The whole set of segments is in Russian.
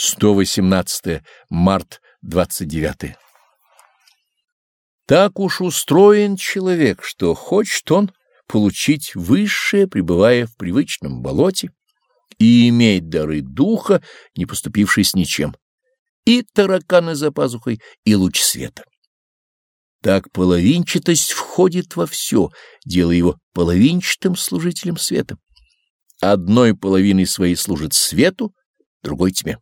118 март 29 Так уж устроен человек, что хочет он получить высшее, пребывая в привычном болоте, и иметь дары духа, не поступившись ничем, и тараканы за пазухой, и луч света. Так половинчатость входит во все, делая его половинчатым служителем света. Одной половиной своей служит свету, другой тьме.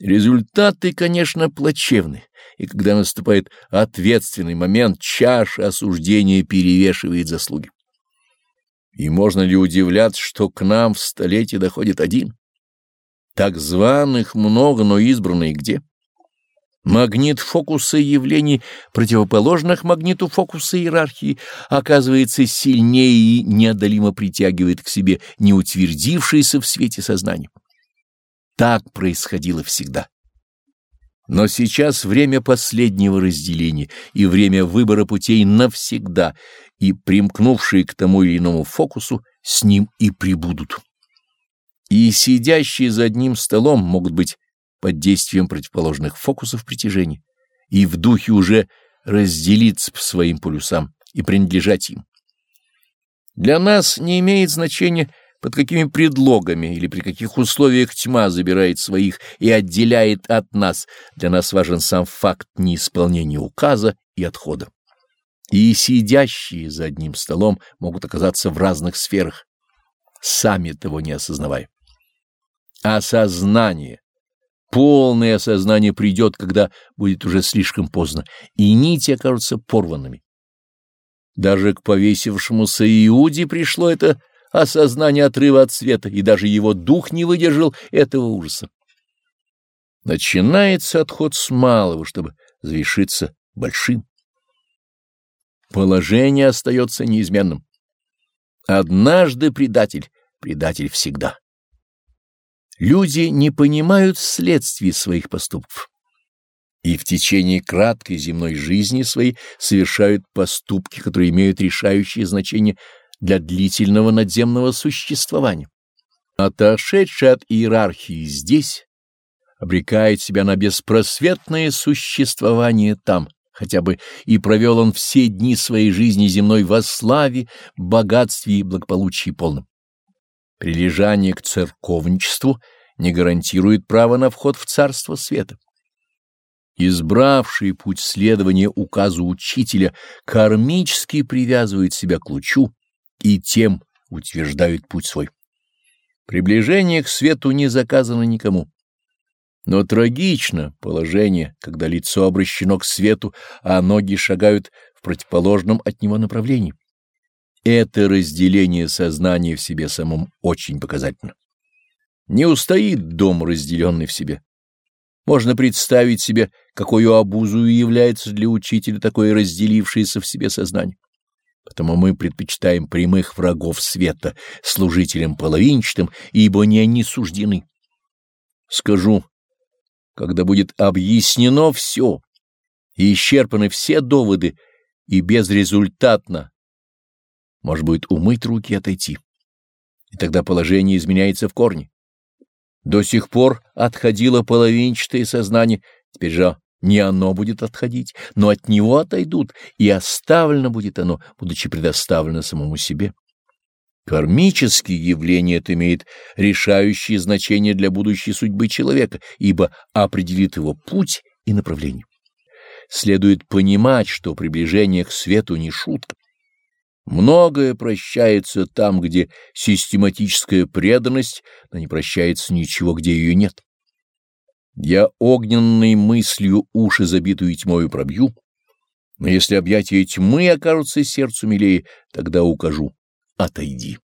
Результаты, конечно, плачевны, и когда наступает ответственный момент, чаша осуждения перевешивает заслуги. И можно ли удивляться, что к нам в столетие доходит один? Так званых много, но избранные где? Магнит фокуса явлений, противоположных магниту фокуса иерархии, оказывается сильнее и неодолимо притягивает к себе неутвердившееся в свете сознание. Так происходило всегда. Но сейчас время последнего разделения и время выбора путей навсегда, и примкнувшие к тому или иному фокусу с ним и прибудут. И сидящие за одним столом могут быть под действием противоположных фокусов притяжения и в духе уже разделиться по своим полюсам и принадлежать им. Для нас не имеет значения под какими предлогами или при каких условиях тьма забирает своих и отделяет от нас, для нас важен сам факт неисполнения указа и отхода. И сидящие за одним столом могут оказаться в разных сферах, сами того не осознавая. Осознание, полное осознание придет, когда будет уже слишком поздно, и нити окажутся порванными. Даже к повесившемуся Иуде пришло это осознание отрыва от света, и даже его дух не выдержал этого ужаса. Начинается отход с малого, чтобы завершиться большим. Положение остается неизменным. Однажды предатель, предатель всегда. Люди не понимают следствий своих поступков и в течение краткой земной жизни своей совершают поступки, которые имеют решающее значение для длительного надземного существования. Отошедший от иерархии здесь обрекает себя на беспросветное существование там, хотя бы и провел он все дни своей жизни земной во славе, богатстве и благополучии полном. Прилежание к церковничеству не гарантирует право на вход в Царство Света. Избравший путь следования указу учителя кармически привязывает себя к лучу, и тем утверждают путь свой. Приближение к свету не заказано никому. Но трагично положение, когда лицо обращено к свету, а ноги шагают в противоположном от него направлении. Это разделение сознания в себе самом очень показательно. Не устоит дом, разделенный в себе. Можно представить себе, какой обузою является для учителя такое разделившееся в себе сознание. Потому мы предпочитаем прямых врагов света служителям половинчатым, ибо не они суждены. Скажу, когда будет объяснено все, и исчерпаны все доводы, и безрезультатно, может быть, умыть руки и отойти. И тогда положение изменяется в корне. До сих пор отходило половинчатое сознание, теперь же не оно будет отходить, но от него отойдут, и оставлено будет оно, будучи предоставлено самому себе. Кармические явления это имеет решающее значение для будущей судьбы человека, ибо определит его путь и направление. Следует понимать, что приближение к свету не шутка. Многое прощается там, где систематическая преданность, но не прощается ничего, где ее нет. Я огненной мыслью уши забитую тьмою пробью, но если объятия тьмы окажутся сердцу милее, тогда укажу — отойди.